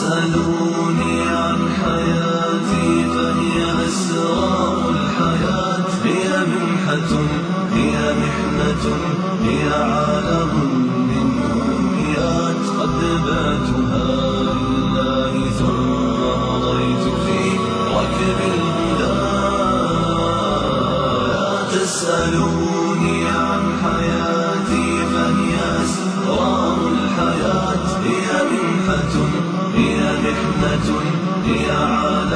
تسألوني عن حياتي فهي أسرار الحياة. هي منحة هي محنة هي عالم من أمنيات قد باتها لله ثم مضيت في ركب الهدى لا تسألوني عن حياتي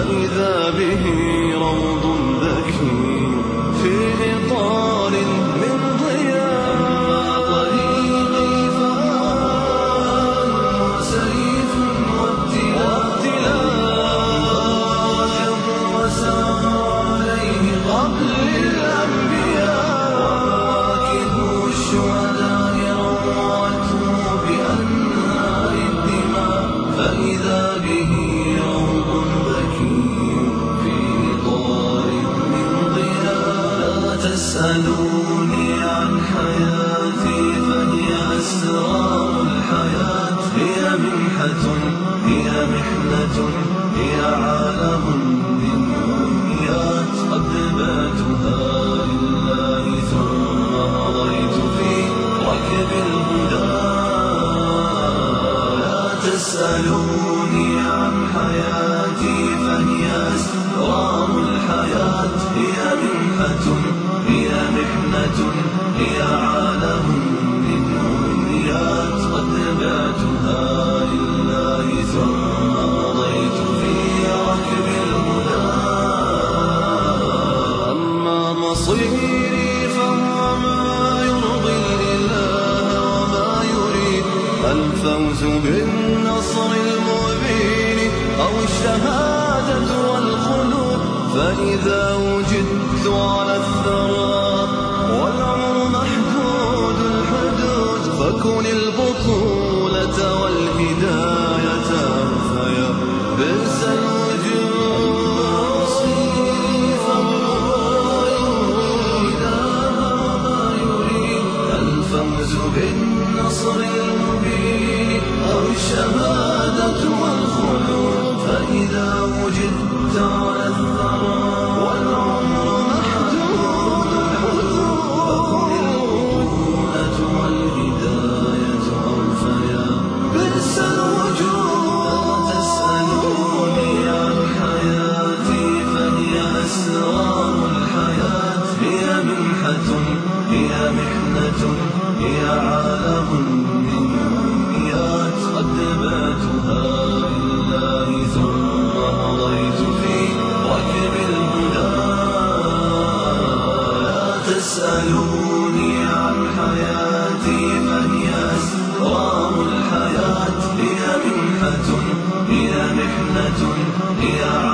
فإذا به لا تسألوني عن حياتي فهي أسرار الحياة. هي منحة هي محنة هي عالم من أمنيات قد باتها لله ثم مضيت في ركب الهدى. لا تسألوني عن حياتي فهي أسرار الحياة. هي منحة مصيري فهو ما يرضي الإله وما يريد. الفوز بالنصر المبين أو الشهادة والخلود. فإذا وجدت على الثرى والعمر محدود الحدود فكن البطولة والهداية أرفيا الفوز بالنصر المبين أو الشهادة والخلود فإذا وجدت على الثرى والعمر محدود الحدود البطولة والهداية أرفيا بئس الوجود تسألوني عن حياتي فهي أسرار الحياة. هي منحة هي محنة. هي عالم من أمنيات قد باتها لله ثم مضيت في ركب الهدى. لا تسألوني عن حياتي فهي أسرار الحياة؟ هي منحة هي محنة هي